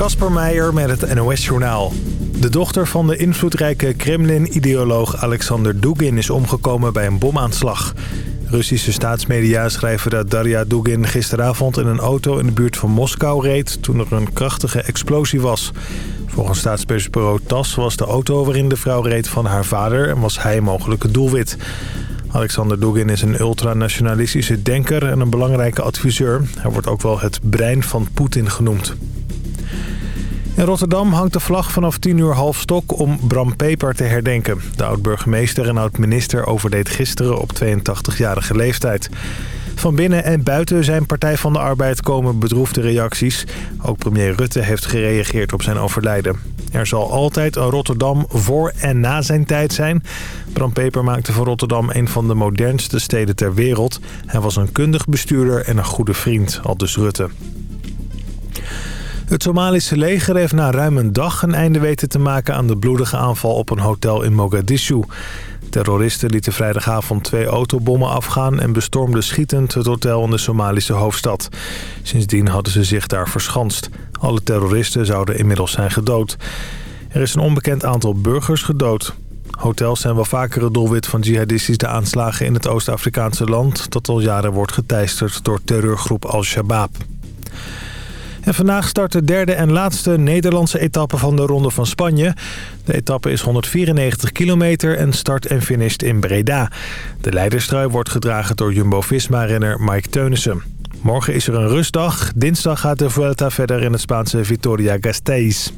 Kasper Meijer met het NOS-journaal. De dochter van de invloedrijke Kremlin-ideoloog Alexander Dugin is omgekomen bij een bomaanslag. Russische staatsmedia schrijven dat Daria Dugin gisteravond in een auto in de buurt van Moskou reed... toen er een krachtige explosie was. Volgens staatspersbureau TAS was de auto waarin de vrouw reed van haar vader... en was hij mogelijk het doelwit. Alexander Dugin is een ultranationalistische denker en een belangrijke adviseur. Hij wordt ook wel het brein van Poetin genoemd. In Rotterdam hangt de vlag vanaf 10 uur half stok om Bram Peper te herdenken. De oud-burgemeester en oud-minister overdeed gisteren op 82-jarige leeftijd. Van binnen en buiten zijn Partij van de Arbeid komen bedroefde reacties. Ook premier Rutte heeft gereageerd op zijn overlijden. Er zal altijd een Rotterdam voor en na zijn tijd zijn. Bram Peper maakte van Rotterdam een van de modernste steden ter wereld. Hij was een kundig bestuurder en een goede vriend, aldus Rutte. Het Somalische leger heeft na ruim een dag een einde weten te maken aan de bloedige aanval op een hotel in Mogadishu. Terroristen lieten vrijdagavond twee autobommen afgaan en bestormden schietend het hotel in de Somalische hoofdstad. Sindsdien hadden ze zich daar verschanst. Alle terroristen zouden inmiddels zijn gedood. Er is een onbekend aantal burgers gedood. Hotels zijn wel vaker het doelwit van jihadistische aanslagen in het Oost-Afrikaanse land... dat al jaren wordt geteisterd door terreurgroep Al-Shabaab. En vandaag start de derde en laatste Nederlandse etappe van de Ronde van Spanje. De etappe is 194 kilometer en start en finisht in Breda. De leiderstrui wordt gedragen door Jumbo-Visma-renner Mike Teunissen. Morgen is er een rustdag. Dinsdag gaat de Vuelta verder in het Spaanse Vitoria-Gasteiz.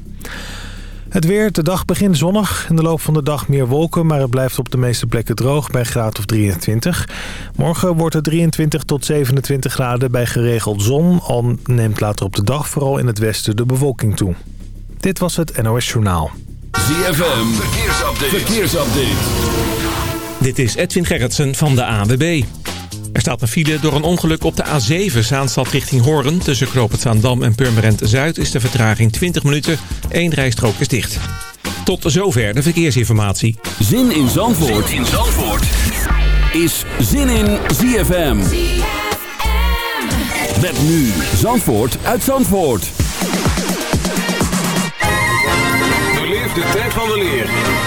Het weer, de dag begint zonnig. In de loop van de dag meer wolken, maar het blijft op de meeste plekken droog bij graad of 23. Morgen wordt het 23 tot 27 graden bij geregeld zon. Al neemt later op de dag vooral in het westen de bewolking toe. Dit was het NOS Journaal. ZFM, verkeersupdate. verkeersupdate. Dit is Edwin Gerritsen van de AWB. Er staat een file door een ongeluk op de A7 Zaanstad richting Hoorn. Tussen Zaandam en Purmerend Zuid is de vertraging 20 minuten. Eén rijstrook is dicht. Tot zover de verkeersinformatie. Zin in Zandvoort, zin in Zandvoort. is Zin in ZFM. Met nu Zandvoort uit Zandvoort. de tijd van de leer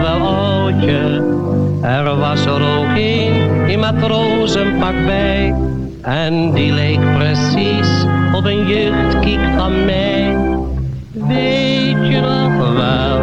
wel, oudje? Er was er ook een in matrozenpak bij. En die leek precies op een jeugdkiek van mij. Weet je nog wel,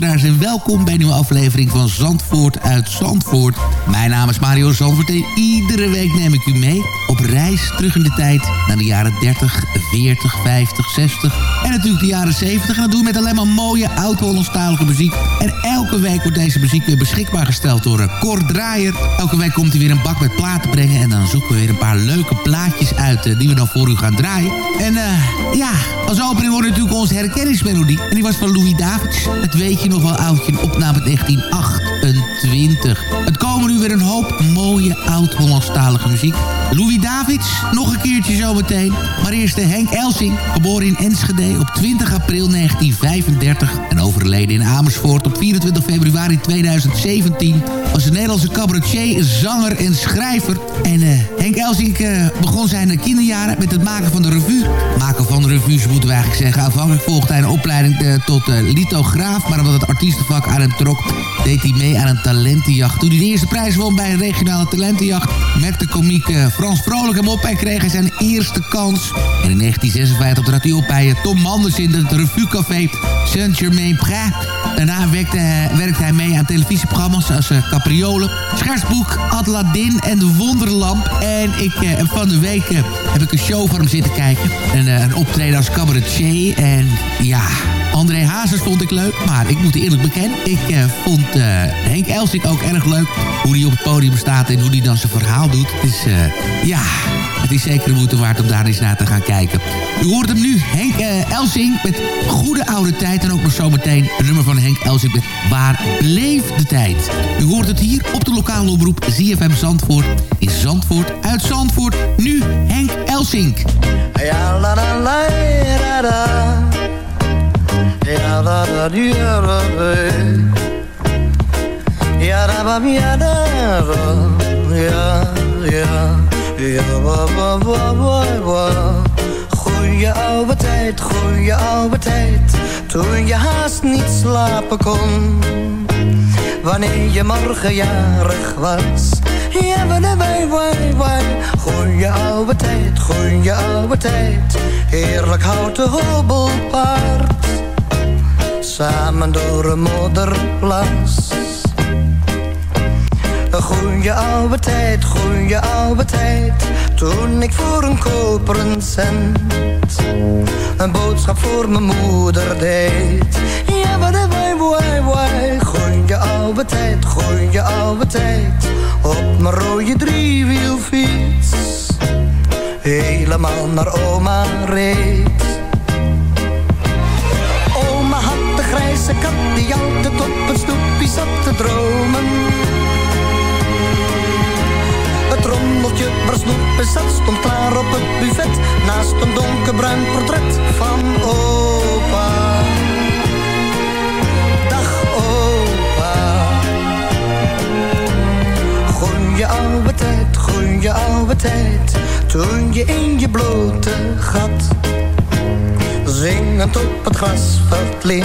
en welkom bij een nieuwe aflevering van Zandvoort uit Zandvoort. Mijn naam is Mario Zandvoort en iedere week neem ik u mee op reis terug in de tijd naar de jaren 30, 40, 50, 60 en natuurlijk de jaren 70. En dat doen we met alleen maar mooie oud-Hollandstalige muziek. En elke week wordt deze muziek weer beschikbaar gesteld door Cor Draaier. Elke week komt hij weer een bak met platen brengen en dan zoeken we weer een paar leuke plaatjes uit uh, die we dan voor u gaan draaien. En uh, ja, als opening wordt natuurlijk onze herkenningsmelodie. En die was van Louis Davids. Het weet nog wel oudje, opname 1928. Het komen nu weer een hoop mooie oud-Hollandstalige muziek. Louis Davids, nog een keertje zometeen. Maar eerst de Henk Elsing, geboren in Enschede op 20 april 1935... en overleden in Amersfoort op 24 februari 2017... was een Nederlandse cabaretier, zanger en schrijver. En uh, Henk Elsing uh, begon zijn kinderjaren met het maken van de revue. Maken van revues moeten we eigenlijk zeggen. Aanvankelijk volgde hij een opleiding tot lithograaf... maar omdat het artiestenvak aan hem trok... deed hij mee aan een talentenjacht. Toen hij de eerste prijs won bij een regionale talentenjacht... merkte komiek Frans Vrolijk hem op en kreeg hij zijn eerste kans. En in 1956 trad hij op bij Tom Manders in het revuecafé Saint-Germain-Prés. Daarna werkte, hij mee aan televisieprogramma's als uh, Capriolen, Schersboek, Adladin en De Wonderlamp. En ik, uh, van de week uh, heb ik een show van hem zitten kijken. Een, een optreden als cabaretier. En ja, André Hazes vond ik leuk, maar ik moet eerlijk bekennen... ik vond Henk Elsink ook erg leuk. Hoe hij op het podium staat en hoe hij dan zijn verhaal doet. Dus uh, ja, het is zeker de moeite waard om daar eens naar te gaan kijken. U hoort hem nu, Henk Elsink met Goede Oude Tijd... en ook nog zometeen een nummer van Henk Elsink met Waar bleef de tijd? U hoort het hier op de lokale omroep ZFM Zandvoort... in Zandvoort, uit Zandvoort, nu Henk Elsink. Ya ba ba ba ba ba Goeie oude tijd, goeie oude tijd. Toen je haast niet slapen kon. Wanneer je morgen jarig was. Ja, wai, wai, wai, wai Goeie oude tijd, goeie oude tijd. Heerlijk houten hobbelpaard. Samen door een modderplas Een goede oude tijd, goede oude tijd. Toen ik voor een koperen cent een boodschap voor mijn moeder deed. Ja, maar dat wai, wai, wai. Goeie oude tijd, goeie oude tijd. Op mijn rode driewielfiets. Helemaal naar oma reed. Oma had de grijze kat die altijd op een stoepje zat te dromen. Het rommeltje waar zat stond klaar op het buffet. Naast een donkerbruin portret van opa. Dag opa. Goeie oude tijd, goeie oude tijd Toen je in je blote gat Zingend op het grasveld liep.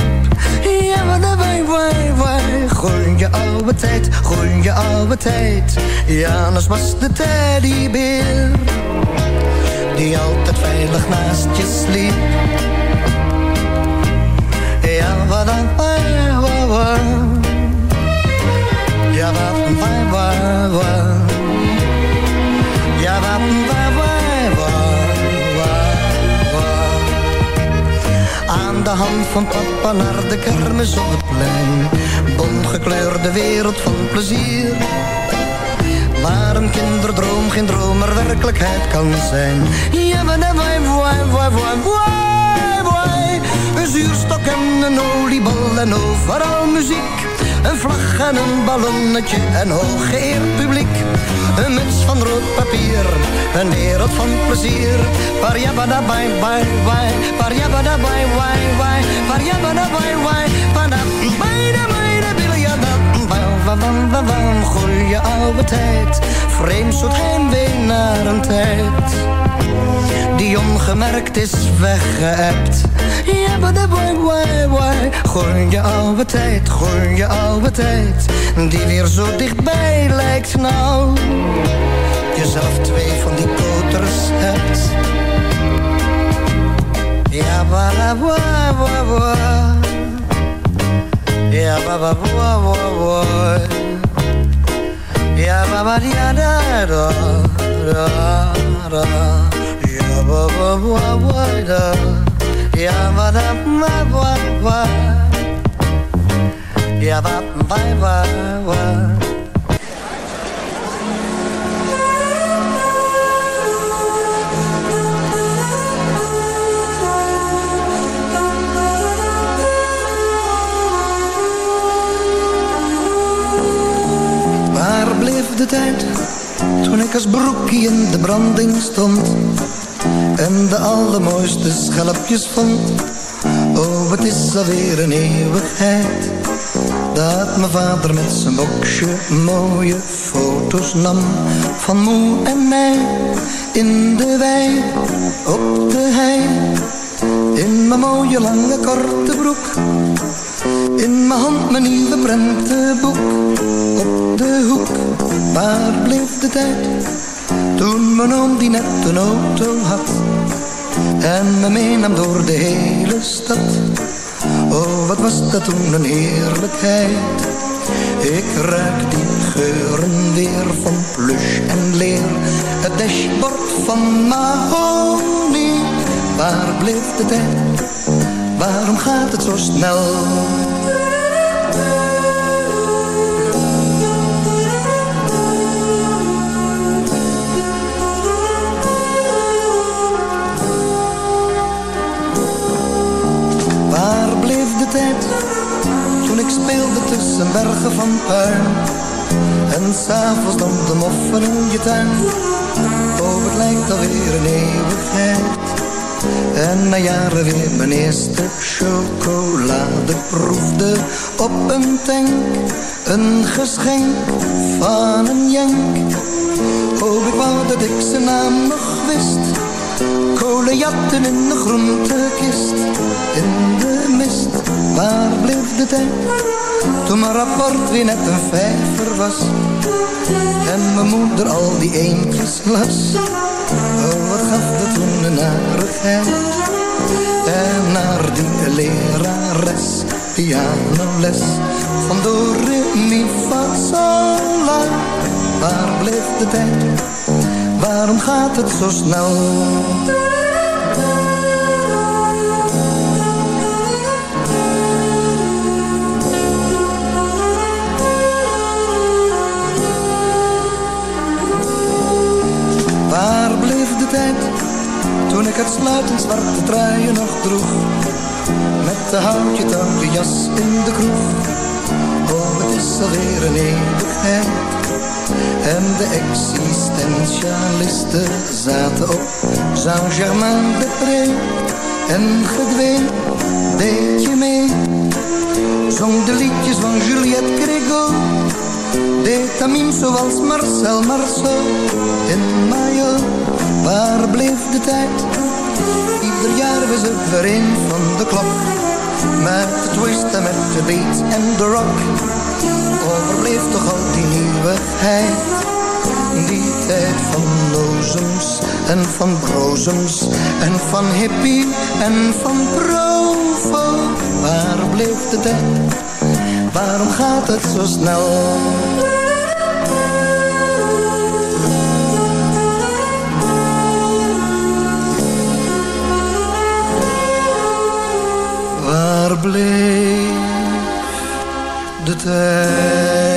Ja, maar dat wij, wij, wij Goeie oude tijd, goeie oude tijd. Janus was de teddybeer Die altijd veilig naast je sliep. Ja, wat dan, wij, wij, wij hand van papa naar de kermis op het plein. Bomgekleurde wereld van plezier. Waar een kinderdroom geen droom, maar werkelijkheid kan zijn. Ja, maar dan wai, wai, wai, wai, wai, wai. Een zuurstok en een oliebal en overal muziek. Een vlag en een ballonnetje en hooggeëerd publiek. Een muts van rood papier, een wereld van plezier. Parjabada bye bye bye, parjabada bye bye bye, parjabada bye bye, pada bijna bijna biljada. Bam bam bam bam, goeie oude tijd, vreemd soort heimwee naar een tijd die ongemerkt is weggeëpt. Ja, boy. Goeie oude tijd, goeie oude tijd. Die weer zo dichtbij lijkt nou. Jezelf twee van die koters hebt. Ja, bara, boy, boy, boy. Ja, baba, boy, boy, boy. Ja, baba, ja, da, da, da, da. Ja, ba ba ba ba da. Ja, ba da ba ba ba. Ja, ba ba ba ba. Waar de tijd toen ik als broekie in de branding stond en de allermooiste schelpjes vond? Oh, het is alweer een eeuwigheid dat mijn vader met zijn boxje mooie foto's nam van moe en mij in de wei op de hei in mijn mooie lange korte broek in mijn hand mijn nieuwe prentenboek Op de hoek, waar bleef de tijd? Toen mijn oom die net een auto had En me meenam door de hele stad. Oh, wat was dat toen een heerlijkheid. Ik ruik die geuren weer van plush en leer. Het dashboard van Mahoney. Waar bleef de tijd? Waarom gaat het zo snel? Toen ik speelde tussen bergen van puin en s'avonds dan de moffen in je tuin? Oh, het lijkt alweer een eeuwigheid en na jaren weer mijn eerste chocolade proefde op een tank. Een geschenk van een jank. Oh, ik wou dat ik zijn naam nog wist. Kolenjatten in de groentekist. In de mist, waar bleef de tijd? Toen mijn rapport weer net een vijver was. En mijn moeder al die eentjes las. Oh, wat gaf dat toen een narigheid. En naar die lerares pianoles van mi, fa, sol, la. Waar blijft de tijd? Waarom gaat het zo snel? De tijd toen ik het sluitend zwarte truien nog droeg? Met de houtje touwtje jas in de kroeg. Oh, het is alweer een eeuwigheid. En de existentialisten zaten op Saint-Germain-de-Pré. En gedwee, deed je mee. Zong de liedjes van Juliette Grégo. Deed Tamim zoals Marcel Marceau. In Mayo, waar bleef de tijd? Ieder jaar was het weer van de klok. Met de twist en met de beat en de rock. Overbleef toch al die nieuwigheid. Die tijd van lozems en van brozems. En van hippie en van provo. Waar bleef de tijd? Waarom gaat het zo snel? Waar bleef de tijd?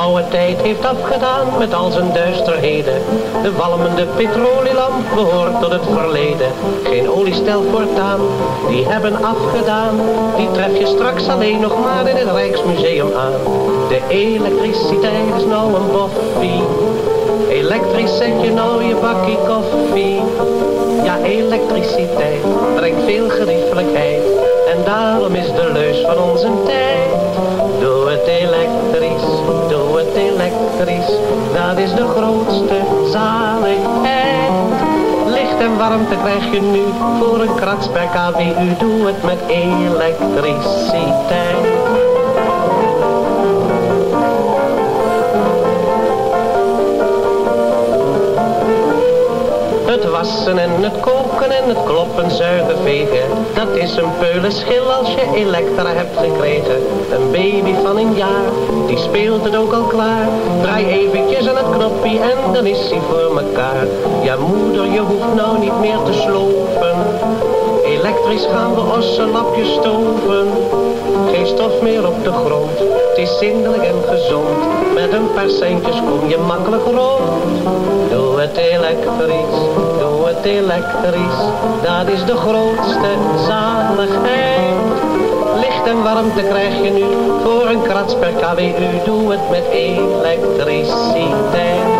oude tijd heeft afgedaan met al zijn duisterheden. De walmende petrolielamp behoort tot het verleden. Geen oliestel voortaan, die hebben afgedaan. Die tref je straks alleen nog maar in het Rijksmuseum aan. De elektriciteit is nou een boffie. Elektrisch zet je nou je bakkie koffie. Ja, elektriciteit brengt veel geriefelijkheid. En daarom is de leus van onze tijd. Het elektrisch, doe het elektrisch. Dat is de grootste zaligheid. Licht en warmte krijg je nu voor een krats per kWu. Doe het met elektriciteit. En het koken en het kloppen, zuigen, vegen. Dat is een peulenschil als je elektra hebt gekregen. Een baby van een jaar, die speelt het ook al klaar. Draai eventjes aan het knopje en dan is hij voor mekaar. Ja moeder, je hoeft nou niet meer te slopen. Elektrisch gaan we ossenlapjes stoven. Geen stof meer op de grond, het is zindelijk en gezond. Met een paar centjes kom je makkelijk rond. Doe het elektrisch, doe het elektrisch. Dat is de grootste zaligheid. Licht en warmte krijg je nu voor een krats per kWu. Doe het met elektriciteit.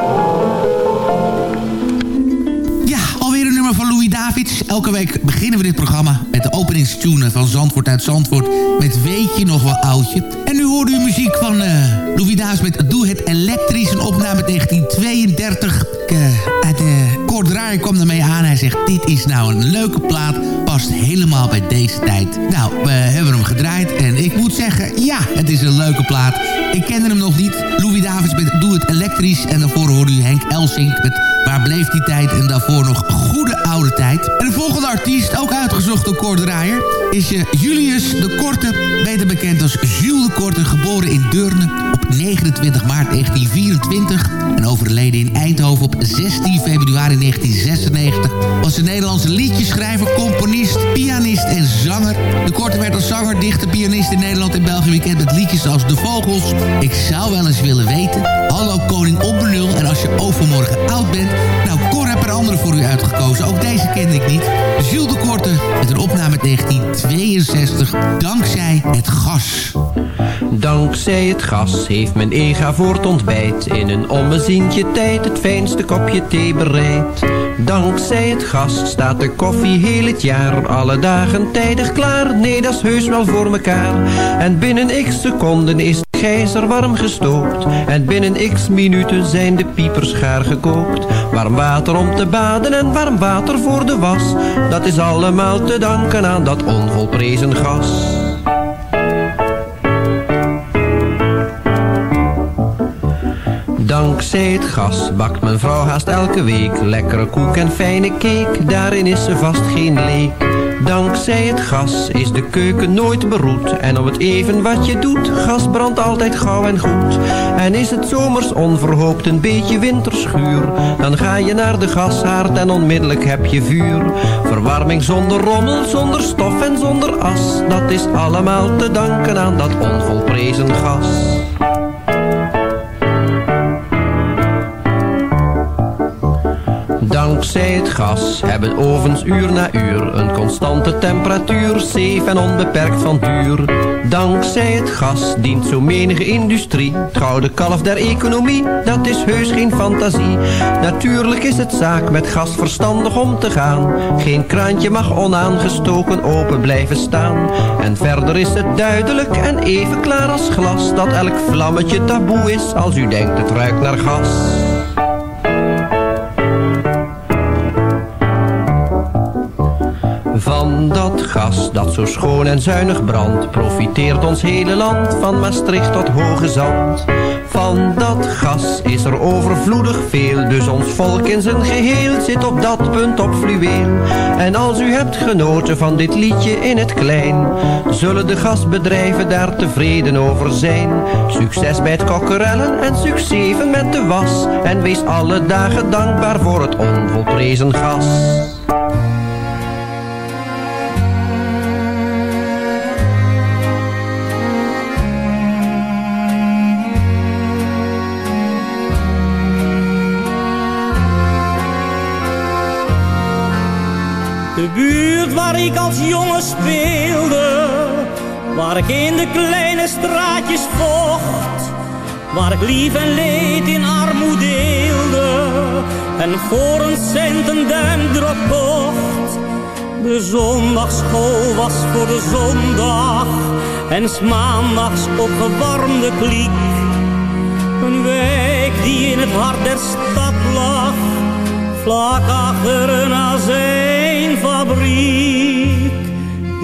Elke week beginnen we dit programma met de openingstune van Zandvoort uit Zandvoort. Met Weet je nog wel oudje. En nu hoorde u muziek van uh, Louis met Doe het elektrisch. Een opname 1932. Uh, uh, kwam ermee aan. Hij zegt, dit is nou een leuke plaat. Past helemaal bij deze tijd. Nou, we hebben hem gedraaid. En ik moet zeggen, ja, het is een leuke plaat. Ik kende hem nog niet. Louis Davids met Doe het elektrisch. En daarvoor hoorde u Henk Elsink met Waar bleef die tijd? En daarvoor nog Goede Oude Tijd. En de volgende artiest, ook uitgezocht door Cor Draaier... is uh, Julius de Korte, beter bekend als Jules de Korte... geboren in Deurne op 29 maart 1924... en overleden in Eindhoven op 16 februari 1996... was een Nederlandse liedjeschrijver, componist, pianist en zanger. De Korte werd als zanger, dichter, pianist in Nederland en België... bekend met liedjes als De Vogels, Ik zou wel eens willen weten... Hallo Koning op en als je overmorgen oud bent... Nou, Cor heb er andere voor u uitgekozen. Ook deze kende ik niet. Jules de Korte met een opname 1962. Dankzij het gas. Dankzij het gas heeft mijn ega voor het ontbijt in een ommezientje tijd het fijnste kopje thee bereid. Dankzij het gas staat de koffie heel het jaar, alle dagen tijdig klaar. Nee, dat is heus wel voor mekaar. En binnen x seconden is de gijzer warm gestookt. En binnen x minuten zijn de piepers gaar gekookt. Warm water om te baden en warm water voor de was. Dat is allemaal te danken aan dat onvolprezen gas. Dankzij het gas bakt mijn vrouw haast elke week. Lekkere koek en fijne cake, daarin is ze vast geen leek. Dankzij het gas is de keuken nooit beroet. En om het even wat je doet, gas brandt altijd gauw en goed. En is het zomers onverhoopt een beetje winterschuur Dan ga je naar de gashaard en onmiddellijk heb je vuur. Verwarming zonder rommel, zonder stof en zonder as Dat is allemaal te danken aan dat onvolprezen gas Dankzij het gas hebben ovens uur na uur een constante temperatuur, safe en onbeperkt van duur. Dankzij het gas dient zo menige industrie, het gouden kalf der economie, dat is heus geen fantasie. Natuurlijk is het zaak met gas verstandig om te gaan, geen kraantje mag onaangestoken open blijven staan. En verder is het duidelijk en even klaar als glas, dat elk vlammetje taboe is als u denkt het ruikt naar gas. Van dat gas dat zo schoon en zuinig brandt, profiteert ons hele land van Maastricht tot Hoge Zand. Van dat gas is er overvloedig veel, dus ons volk in zijn geheel zit op dat punt op fluweel. En als u hebt genoten van dit liedje in het klein, zullen de gasbedrijven daar tevreden over zijn. Succes bij het kokkerellen en succeven met de was, en wees alle dagen dankbaar voor het onvolprezen gas. Ik als jongen speelde, waar ik in de kleine straatjes vocht, waar ik lief en leed in armoede deelde, en voor een cent een duimdrop kocht. De zondagschool was voor de zondag, en s maandags opgewarmde kliek. Een wijk die in het hart der stad lag, vlak achter een azijn fabriek.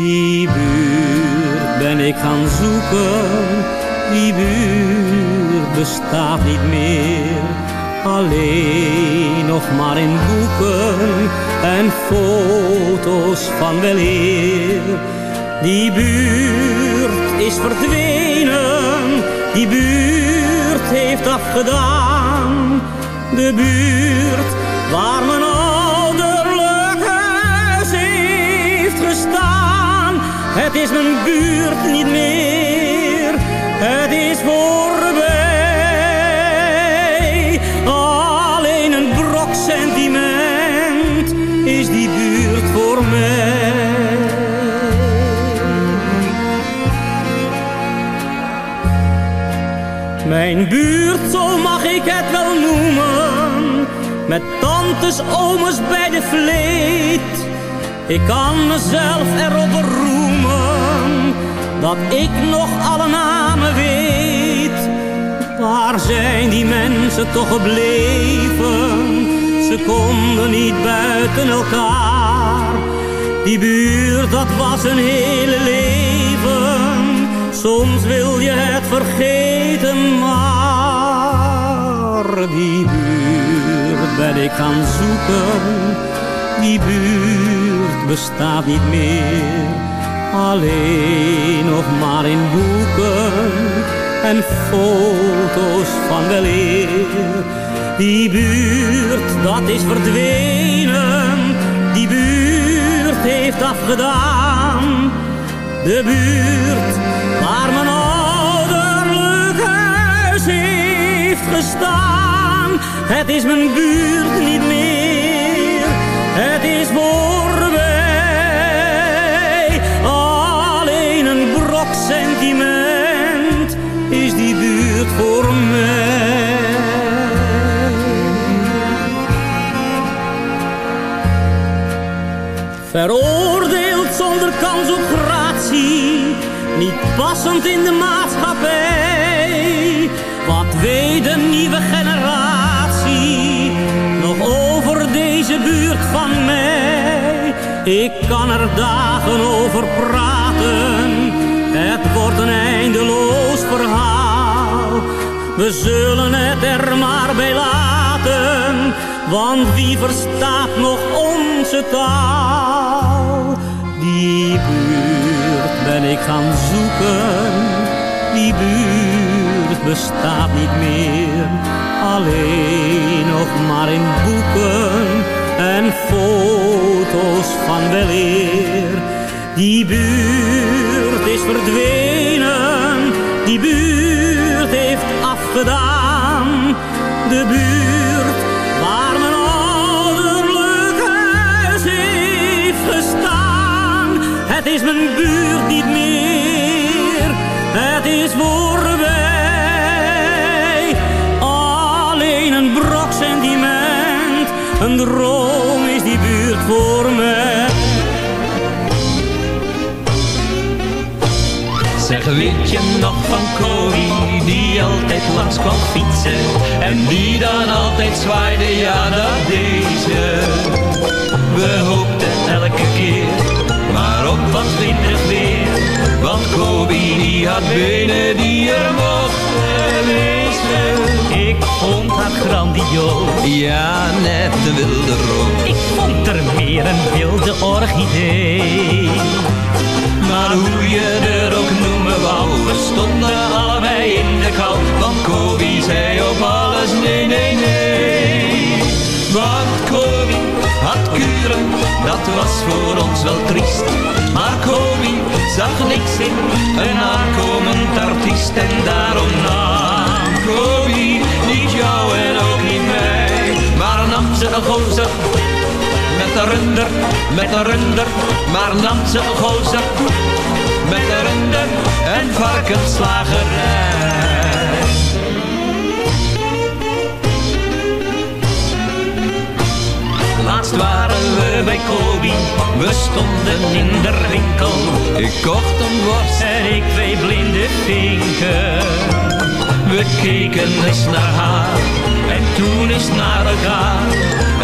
Die buurt ben ik gaan zoeken, die buurt bestaat niet meer. Alleen nog maar in boeken en foto's van weleer. Die buurt is verdwenen, die buurt heeft afgedaan. De buurt waar men is mijn buurt niet meer. Het is voorbij. Alleen een brok sentiment is die buurt voor mij. Mijn buurt, zo mag ik het wel noemen. Met tantes, ooms bij de vleet. Ik kan mezelf erop beroemen. Dat ik nog alle namen weet. Waar zijn die mensen toch gebleven? Ze konden niet buiten elkaar. Die buurt, dat was een hele leven. Soms wil je het vergeten, maar die buurt ben ik gaan zoeken. Die buurt bestaat niet meer, alleen nog maar in boeken en foto's van weleer. Die buurt, dat is verdwenen, die buurt heeft afgedaan. De buurt waar mijn ouderlijk huis heeft gestaan. Het is mijn buurt niet meer, het is voorbij. Is die buurt voor mij. Veroordeeld zonder kans op gratie, niet passend in de maatschappij. Wat weet de nieuwe generatie nog over deze buurt van mij? Ik kan er dagen over praten, het wordt een eindeloos verhaal. We zullen het er maar bij laten, want wie verstaat nog onze taal? Die buurt ben ik gaan zoeken, die buurt bestaat niet meer. Alleen nog maar in boeken en foto's van weleer. Die buurt is verdwenen, die buurt heeft afgedaan. De buurt waar mijn ouderlijk huis heeft gestaan. Het is mijn buurt niet meer, het is voorbij. Alleen een brok sentiment, een droom is die buurt voor mij. Weet je nog van Corrie, die altijd langs kwam fietsen. En die dan altijd zwaaide, ja deze We hoopten elke keer, maar op wat winderig weer. Want Corrie die had benen die er grandioos. Ja, net de wilde roos Ik vond er meer een wilde orchidee. Maar hoe je er ook noemen wou, we stonden allebei in de kou. Want Kobi zei op alles nee, nee, nee. Want Kobi had kuren, dat was voor ons wel triest. Maar Kobi zag niks in, een aankomend artiest. En daarom nam Kobi niet jou en ook niet mij. Maar nam ze een gozer met een runder, met een runder, maar nam ze een gozer. Met een runder en varkensslagerij. Laatst waren we bij Kobi, we stonden in de winkel. Ik kocht een worst en ik twee blinde vinken. We keken eens naar haar en toen eens naar elkaar.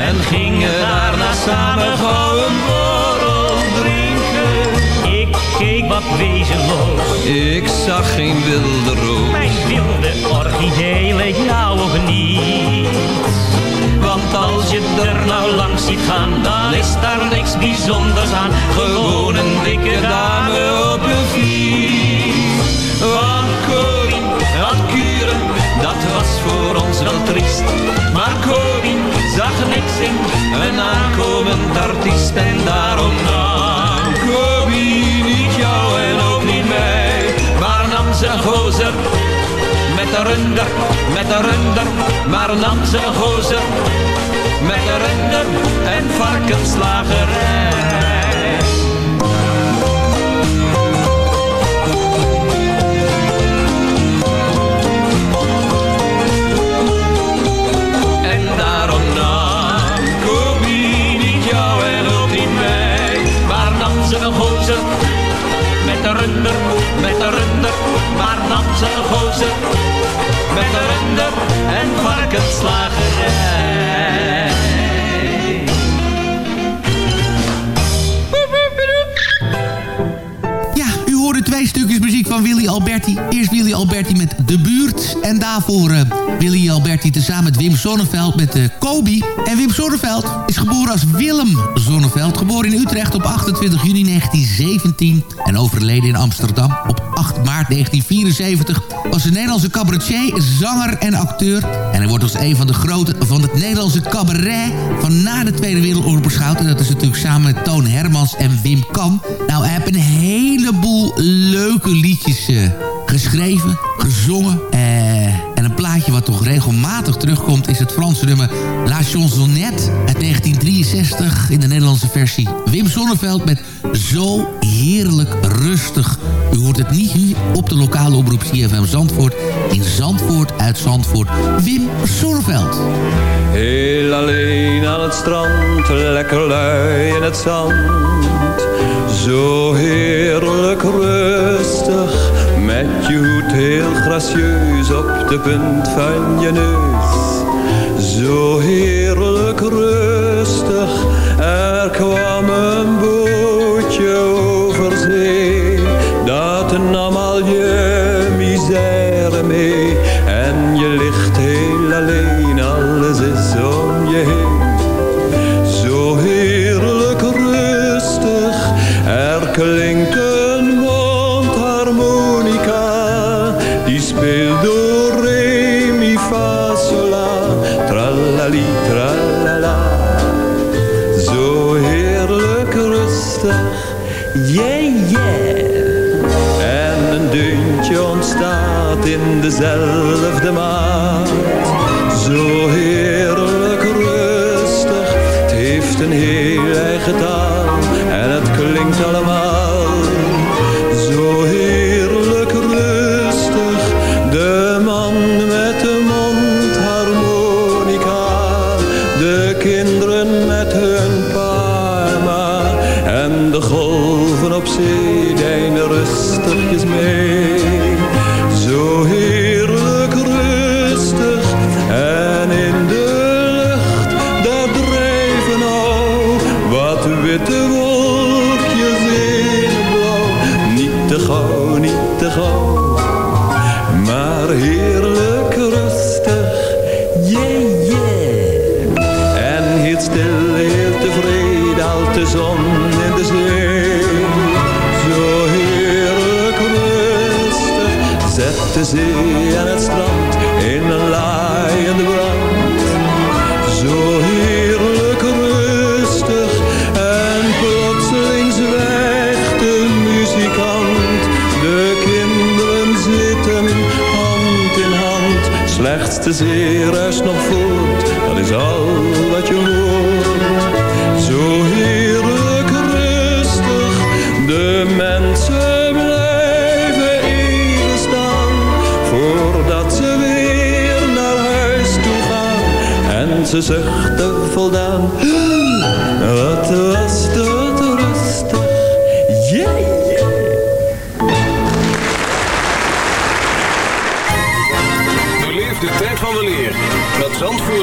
En gingen daarna samen gauw een borrel drinken. Ik keek wat wezenloos. Ik zag geen wilde roos. Mijn wilde orchidee leek jou of niet. Want als je er nou langs ziet gaan, dan is daar niks bijzonders aan. Gewoon een dikke dame op een fiets. Maar Corrie zag niks in, een aankomend artiest en daarom nam Corrie niet jou en ook niet mij. Maar nam ze gozer met de runder, met de runder, maar nam ze gozer met de runder en varkenslagerij. Met een runder, met een runder, maar nam ze gozer. Met een runder en varkenslagerij. Willy Alberti. Eerst Willy Alberti met De Buurt. En daarvoor eh, Willy Alberti tezamen met Wim Sonneveld met uh, Kobi. En Wim Sonneveld is geboren als Willem Sonneveld. Geboren in Utrecht op 28 juni 1917. En overleden in Amsterdam op 8 maart 1974. Was een Nederlandse cabaretier, zanger en acteur. En hij wordt als een van de grote van het Nederlandse cabaret... van na de Tweede Wereldoorlog beschouwd. En dat is natuurlijk samen met Toon Hermans en Wim Kam. Nou, hij heeft een heleboel leuke liedjes eh, geschreven, gezongen. eh, en een plaatje wat toch regelmatig terugkomt... is het Franse nummer La Chansonnette uit 1963 in de Nederlandse versie. Wim Sonneveld met Zo Heerlijk Rustig. U hoort het niet hier op de lokale omroep CFM Zandvoort. In Zandvoort uit Zandvoort. Wim Sonneveld. Heel alleen aan het strand, lekker lui in het zand. Zo heerlijk rustig, met je hoed heel gracieus op de punt van je neus. Zo heerlijk rustig, er kwam een bootje dezelfde maat. Zo heerlijk rustig, het heeft een heel eigen taal en het klinkt allemaal Slechts de zee ruist nog voort, dat is al wat je hoort. Zo heerlijk rustig, de mensen blijven even staan. Voordat ze weer naar huis toe gaan. En ze zuchten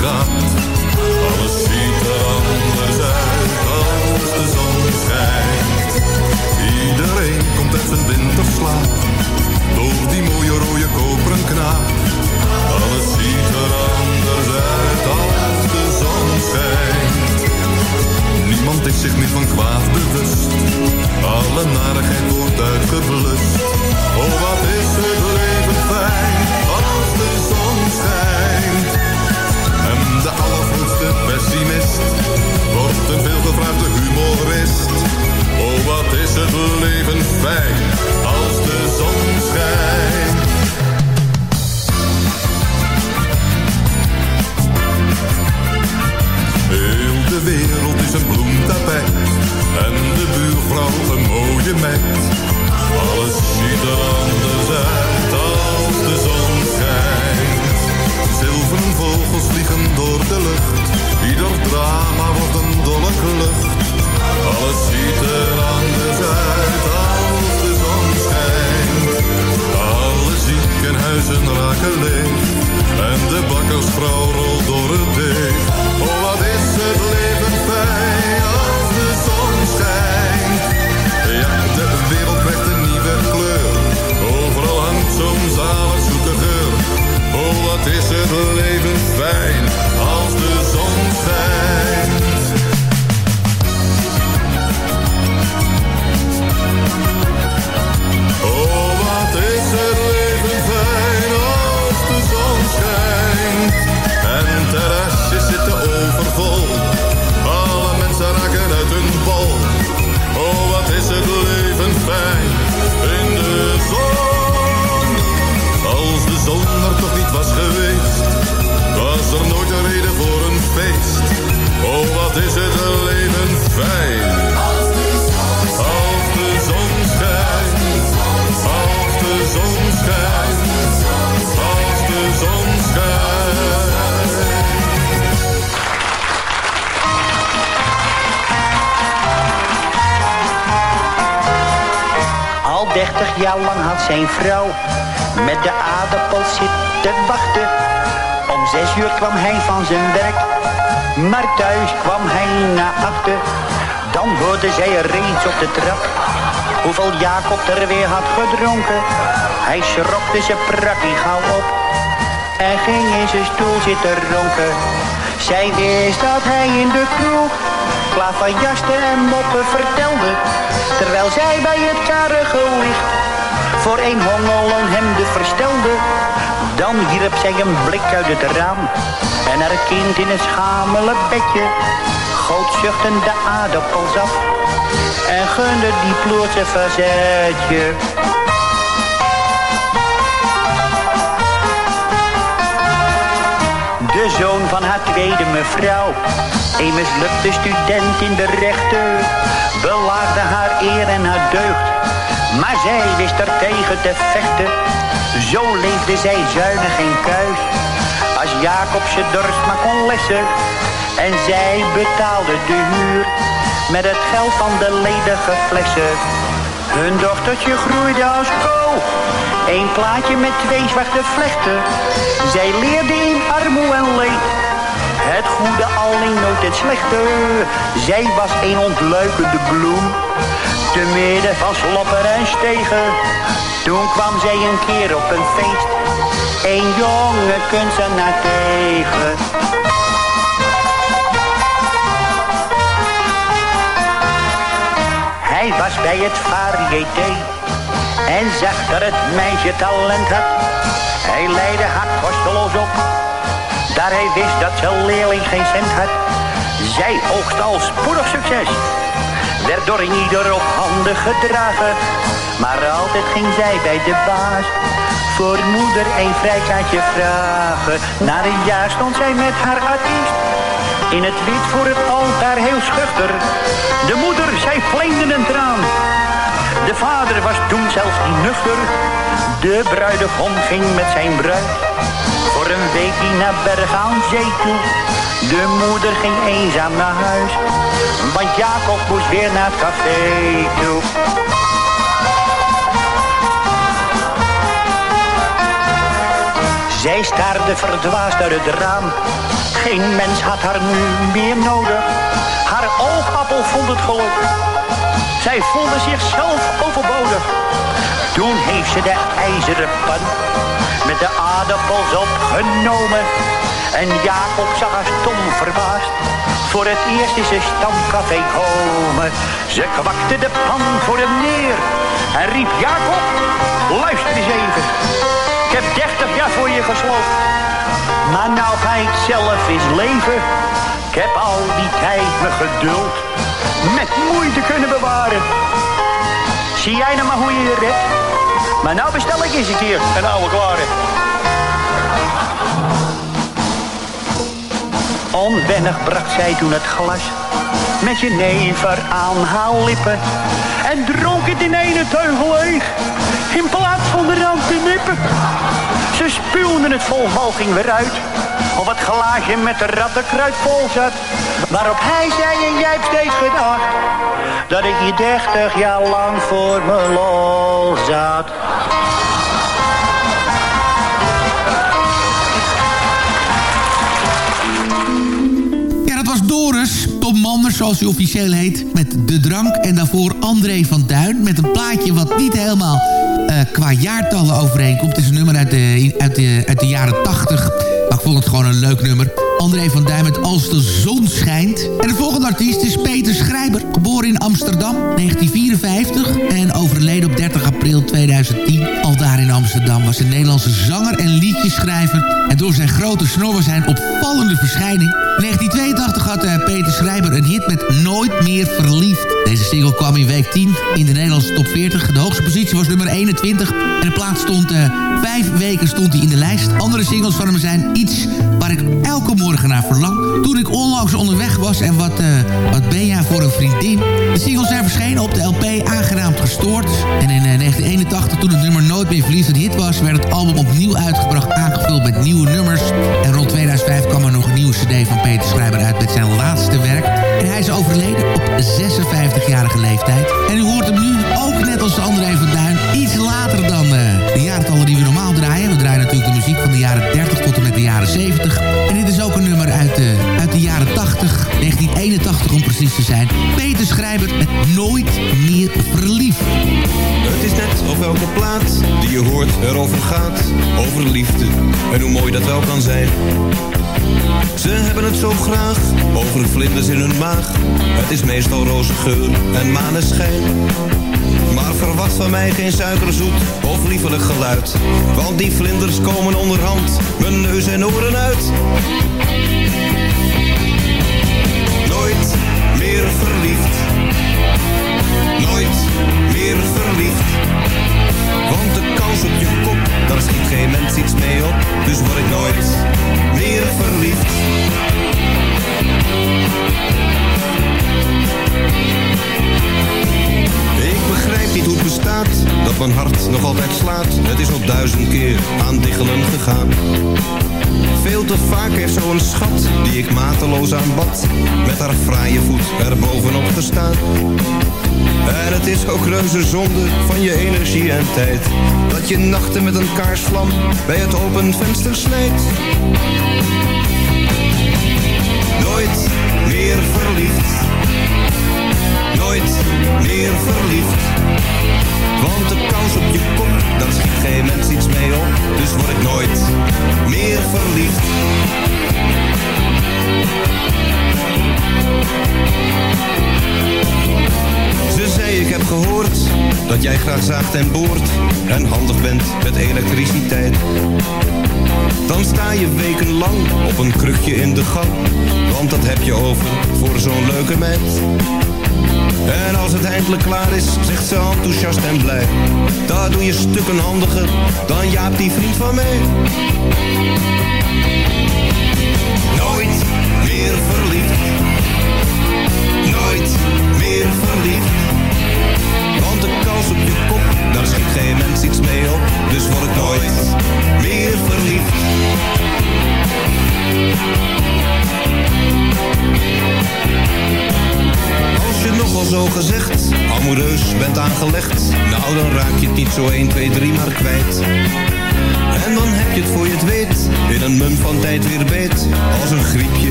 beter jaar lang had zijn vrouw met de aardappel zitten wachten. Om zes uur kwam hij van zijn werk, maar thuis kwam hij na achter. Dan hoorde zij er reeds op de trap, hoeveel Jacob er weer had gedronken. Hij schrokte zijn prakkie gauw op en ging in zijn stoel zitten ronken. Zij wist dat hij in de kroeg klaverjasten en moppen vertelde. Terwijl zij bij het karige licht voor een hongerloon hem de verstelde. Dan wierp zij een blik uit het raam en haar kind in een schamele bedje. Goot zuchtend de aardappels af en gunde die ploertje verzetje. De zoon van haar tweede mevrouw, een mislukte student in de rechten, belaagde haar eer en haar deugd. Maar zij wist er tegen te vechten, zo leefde zij zuinig en kuis. Als Jacob ze dorst maar kon lessen, en zij betaalde de huur met het geld van de ledige flessen. Hun dochtertje groeide als kool. Eén plaatje met twee zwarte vlechten. Zij leerde in armoe en leed. Het goede alleen nooit het slechte. Zij was een ontluikende bloem. Te midden van sloppen en stegen. Toen kwam zij een keer op een feest. Een jonge kunstenaar tegen. Hij was bij het variété en zag dat het meisje talent had. Hij leidde haar kosteloos op, daar hij wist dat zijn leerling geen cent had. Zij oogst al spoedig succes, werd door ieder op handen gedragen. Maar altijd ging zij bij de baas voor moeder een vrijkaartje vragen. Na een jaar stond zij met haar artiest In het wit voor het altaar heel schuchter. De moeder, zij vleende een traan. De vader was toen zelfs nuchter. De bruidegom ging met zijn bruid. Voor een weekje naar Berg aan Zee toe. De moeder ging eenzaam naar huis. Want Jacob moest weer naar het café toe. Zij staarde verdwaasd uit het raam. Geen mens had haar nu meer nodig. Haar oogappel vond het geluk. Zij voelde zichzelf overbodig. Toen heeft ze de ijzeren pan met de aardappels opgenomen. En Jacob zag haar stom verbaasd. Voor het eerst is ze stamcafé komen. Ze kwakte de pan voor hem neer. En riep Jacob, luister eens even. Ik heb 30 jaar voor je gesloopt. Maar nou ga ik zelf eens leven. Ik heb al die tijd me geduld met moeite kunnen bewaren. Zie jij nou maar hoe je je redt? Maar nou bestel ik eens een keer een oude klare. Onwennig bracht zij toen het glas met jenever aan haar lippen. En dronk het in ene teugel leeg, in plaats van de rand te nippen. Ze spuwden het vol ging weer uit, of het glaasje met de rattenkruid vol zat. Waarop hij zei en jij hebt steeds gedacht, dat ik hier dertig jaar lang voor me lol zat. Ja, dat was Doris, Tom Manders zoals hij officieel heet, met De Drank. En daarvoor André van Duin met een plaatje wat niet helemaal eh, qua jaartallen overeenkomt. Het is een nummer uit de, uit de, uit de jaren 80. Maar ik vond het gewoon een leuk nummer. André van Duin met Als de zon schijnt. En de volgende artiest is Peter Schrijber. Geboren in Amsterdam, 1954. En overleden op 30 april 2010. Al daar in Amsterdam was een Nederlandse zanger en liedjeschrijver. En door zijn grote snor was hij een opvallende verschijning. In 1982 had uh, Peter Schrijber een hit met Nooit meer verliefd. Deze single kwam in week 10 in de Nederlandse top 40. De hoogste positie was nummer 21. En plaats stond uh, vijf weken stond hij in de lijst. Andere singles van hem zijn Iets ik elke morgen naar verlang. Toen ik onlangs onderweg was en wat, uh, wat ben jij voor een vriendin. De singles zijn verschenen op de LP Aangenaamd Gestoord. En in 1981 toen het nummer Nooit meer verliefd hit was... werd het album opnieuw uitgebracht, aangevuld met nieuwe nummers. En rond 2005 kwam er nog een nieuwe cd van Peter Schrijber uit met zijn laatste werk. En hij is overleden op 56-jarige leeftijd. En u hoort hem nu te zijn. Peter Schrijber met Nooit meer verliefd. Het is net of elke plaat die je hoort erover gaat. Over liefde en hoe mooi dat wel kan zijn. Ze hebben het zo graag, over vlinders in hun maag. Het is meestal roze geur en maneschijn. Maar verwacht van mij geen suikerzoet of liefelijk geluid. Want die vlinders komen onderhand mijn neus en oren uit. Verliefd. Nooit meer verliefd. Want de kans op je kop, daar schiet geen mens iets mee op. Dus word ik nooit meer verliefd. Ik begrijp niet hoe het bestaat, dat mijn hart nog altijd slaat. Het is al duizend keer aan diggelen gegaan. Veel te vaak heeft zo'n schat, die ik mateloos aanbad, met haar fraaie voet er bovenop gestaan. En het is ook reuze zonde van je energie en tijd, dat je nachten met een kaarsvlam bij het open venster snijdt. Nooit meer verliefd. Nooit meer verliefd. Want de kans op je kop, daar schiet geen mens iets mee op. Dus word ik nooit meer verliefd. Ze zei ik heb gehoord dat jij graag zaagt en boort en handig bent met elektriciteit. Dan sta je wekenlang op een krukje in de gang, want dat heb je over voor zo'n leuke meid. En als het eindelijk klaar is, zegt ze enthousiast en blij. Daar doe je stukken handiger dan Jaap die vriend van mij.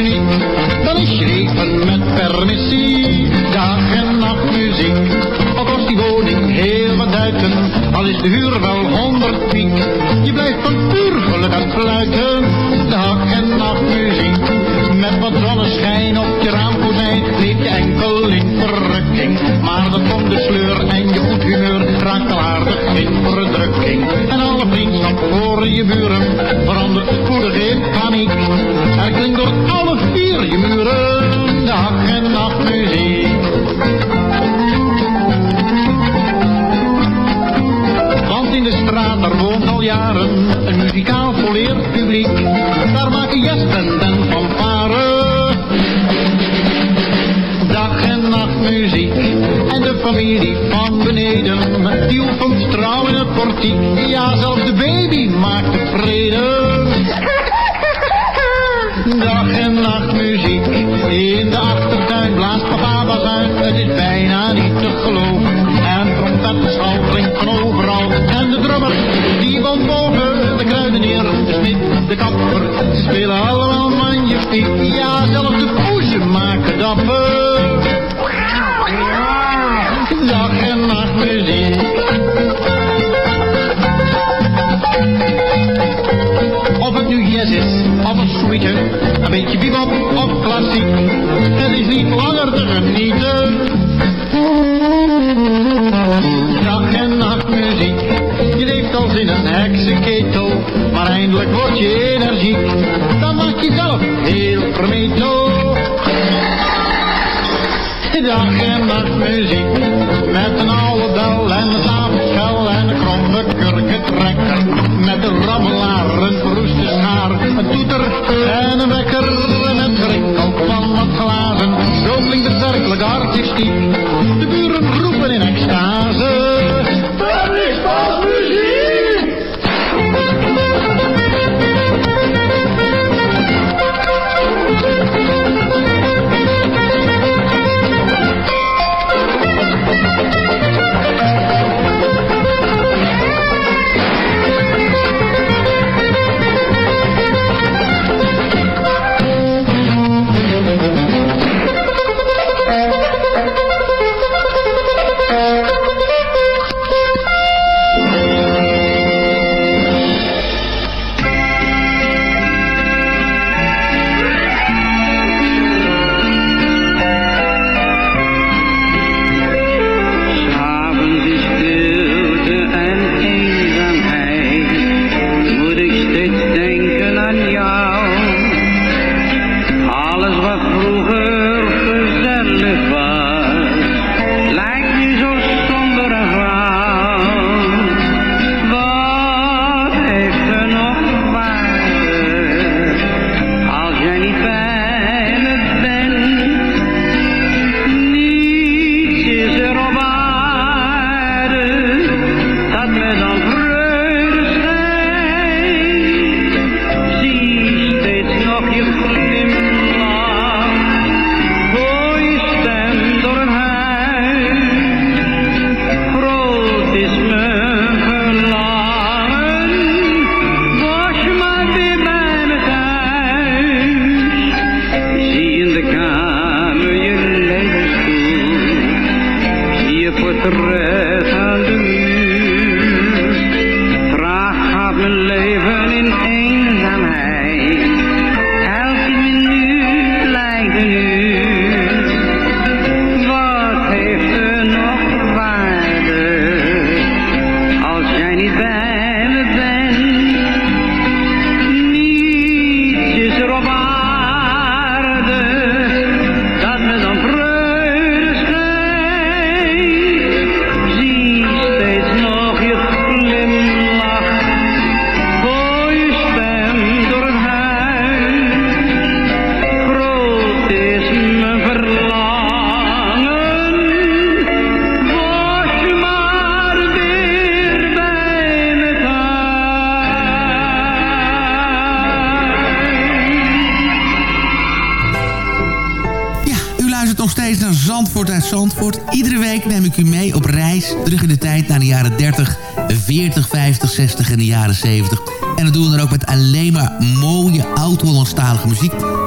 Dan is je leven met permissie, dag en nacht muziek. Al kost die woning heel wat duiten, al is de huur wel honderd piek. Je blijft van puur geluk aan dag en nacht muziek. Met wat zonneschijn op je raamkozijn, leef je enkel in verrukking. Maar dan komt de sleur en je goed humeur raakt aardig in verdrukking. En alle vriendschap voor je buren verandert spoedig in. Er klinkt door alle vier je muren dag en nacht muziek. Want in de straat, daar woont al jaren een muzikaal volleerd publiek. Daar maken jazzband en fanfare dag en nacht muziek. En de familie van beneden, die oefent trouw in het portiek. Ja, zelfs de baby maakt tevreden. Dag en nacht muziek, in de achtertuin blaast papa bazuin. Het is bijna niet te geloven. En trompettenschal klinkt van overal. En de drummer, die woont boven. De kruidenier, de smid, de kapper. Ze spelen allemaal magnifiek. Ja, zelfs de poezen maken dapper. Een beetje bebop of klassiek. Het is niet langer te genieten. Dag en nacht muziek. Je leeft als in een heksenketel, maar eindelijk word je energiek. Dan maak je zelf heel vermetel. Dag en nacht muziek, met een en een tafelschel en een kromme kurkentrekker. Met een rammelaar, een verroeste schaar, een toeter en een wekker en een gerinkel van wat glazen. Zo klinkt het artistiek, de buren roepen in extase. Is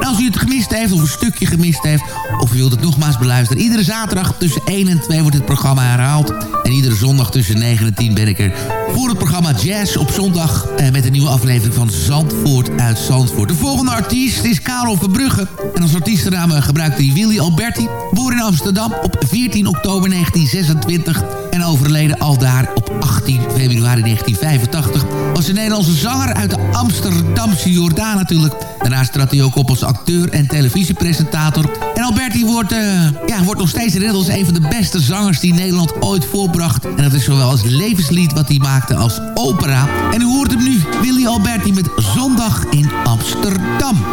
als u het gemist heeft of een stukje gemist heeft... of u wilt het nogmaals beluisteren... iedere zaterdag tussen 1 en 2 wordt het programma herhaald. En iedere zondag tussen 9 en 10 ben ik er voor het programma Jazz op zondag... Eh, met een nieuwe aflevering van Zandvoort uit Zandvoort. De volgende artiest is Karel Verbrugge. En als artiestennaam eh, gebruikt hij Willy Alberti. Geboren in Amsterdam op 14 oktober 1926... en overleden al daar op 18 februari 1985... was een Nederlandse zanger uit de Amsterdamse Jordaan natuurlijk. Daarnaast trad hij ook op als acteur en televisiepresentator. En Alberti wordt, eh, ja, wordt nog steeds herinnerd als een van de beste zangers... die Nederland ooit voorbracht. En dat is zowel als levenslied wat hij maakte als opera. En u hoort hem nu, Willy Alberti met Zondag in Amsterdam.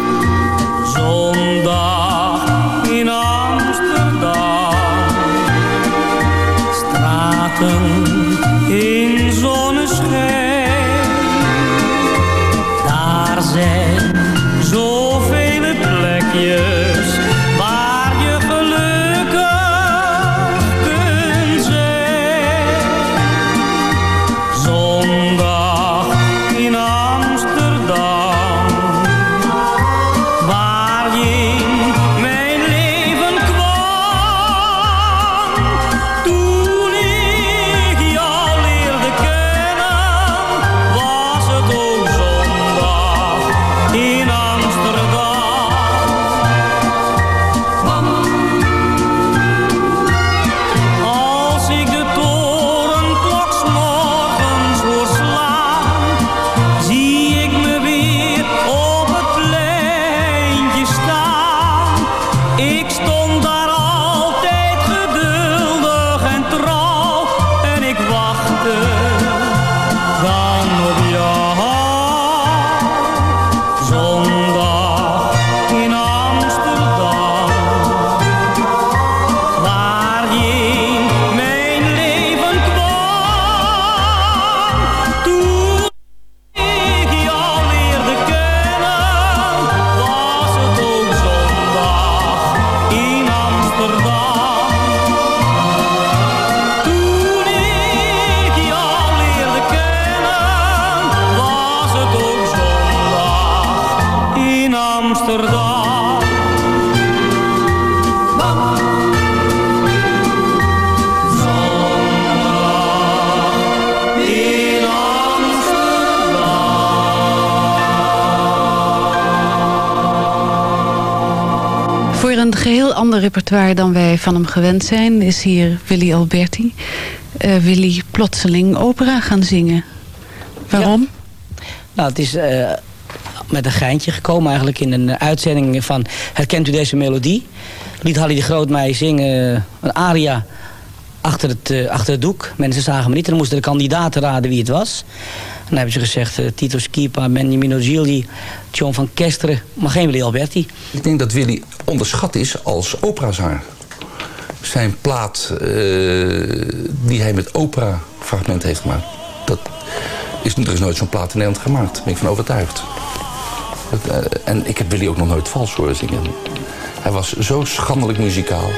Zondag ik repertoire dan wij van hem gewend zijn... is hier Willy Alberti. Eh, Willy plotseling opera gaan zingen. Waarom? Nou, het is eh, met een geintje gekomen eigenlijk in een uitzending van... Herkent u deze melodie? Liet Hallie de Groot mij zingen eh, een aria achter het, eh, achter het doek. Mensen zagen me niet. En dan moesten de kandidaten raden wie het was. En dan hebben ze gezegd eh, Tito Schipa, Beniamino Gilli, John van Kesteren, maar geen Willy Alberti. Ik denk dat Willy onderschat is als operazanger. Zijn plaat eh, die hij met opera-fragmenten heeft gemaakt... Dat is, er is nooit zo'n plaat in Nederland gemaakt. Daar ben ik van overtuigd. Eh, en ik heb Willy ook nog nooit vals horen zingen. Hij was zo schandelijk muzikaal.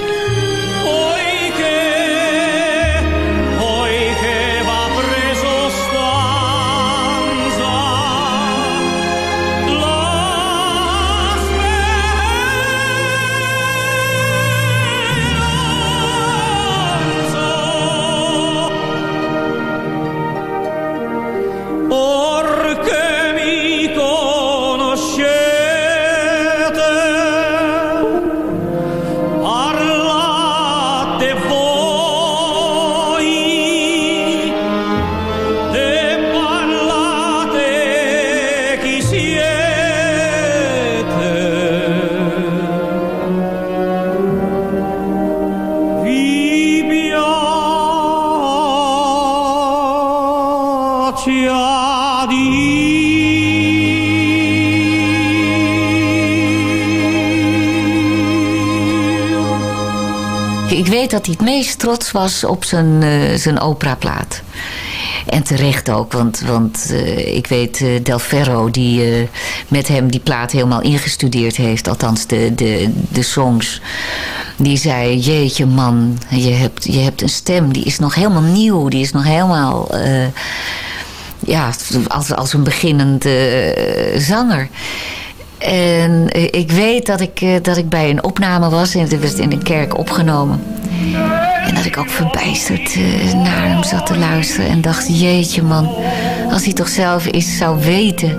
Dat hij het meest trots was op zijn, eh, zijn operaplaat. En terecht ook, want, want eh, ik weet eh, Del Ferro die met hem die plaat helemaal ingestudeerd heeft. Althans de, de, de songs. Die zei, jeetje man, je hebt, je hebt een stem die is nog helemaal nieuw. Die is nog helemaal, ja, als, als een beginnend eh, zanger. En ik weet dat ik, dat ik bij een opname was. En het werd in een kerk opgenomen. En dat ik ook verbijsterd eh, naar hem zat te luisteren. En dacht, jeetje man. Als hij toch zelf eens zou weten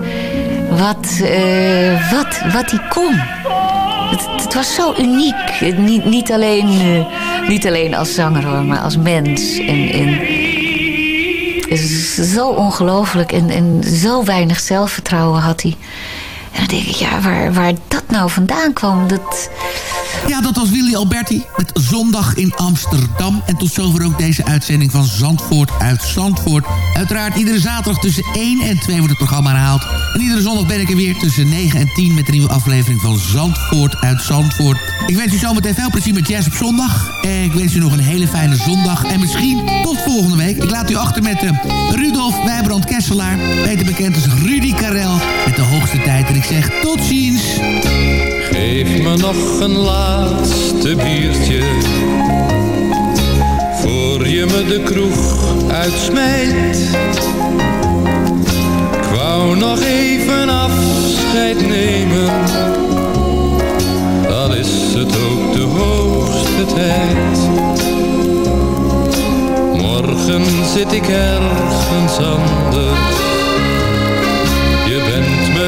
wat, eh, wat, wat hij kon. Het, het was zo uniek. Niet, niet, alleen, eh, niet alleen als zanger hoor, maar als mens. En, is zo ongelooflijk. En, en zo weinig zelfvertrouwen had hij. En dan denk ik, ja, waar, waar dat nou vandaan kwam, dat... Ja, dat was Willy Alberti met Zondag in Amsterdam. En tot zover ook deze uitzending van Zandvoort uit Zandvoort. Uiteraard iedere zaterdag tussen 1 en 2 wordt het programma herhaald. En iedere zondag ben ik er weer tussen 9 en 10 met een nieuwe aflevering van Zandvoort uit Zandvoort. Ik wens u zometeen veel plezier met Jazz op zondag. En ik wens u nog een hele fijne zondag. En misschien tot volgende week. Ik laat u achter met uh, Rudolf Wijbrand Kesselaar. Beter bekend als Rudy Karel. Met de hoogste tijd. En ik zeg tot ziens. Geef me nog een laatste biertje. Voor je me de kroeg uitsmijt. Ik wou nog even afscheid nemen. Dan is het ook de hoogste tijd. Morgen zit ik ergens anders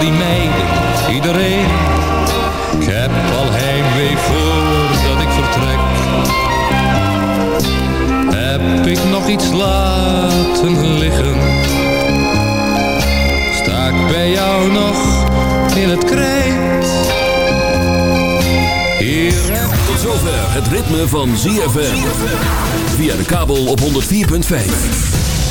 die meiden, iedereen. Ik heb al heimwee voordat ik vertrek. Heb ik nog iets laten liggen? Sta ik bij jou nog in het krijt Hier. Tot zover het ritme van ZFM. Via de kabel op 104.5.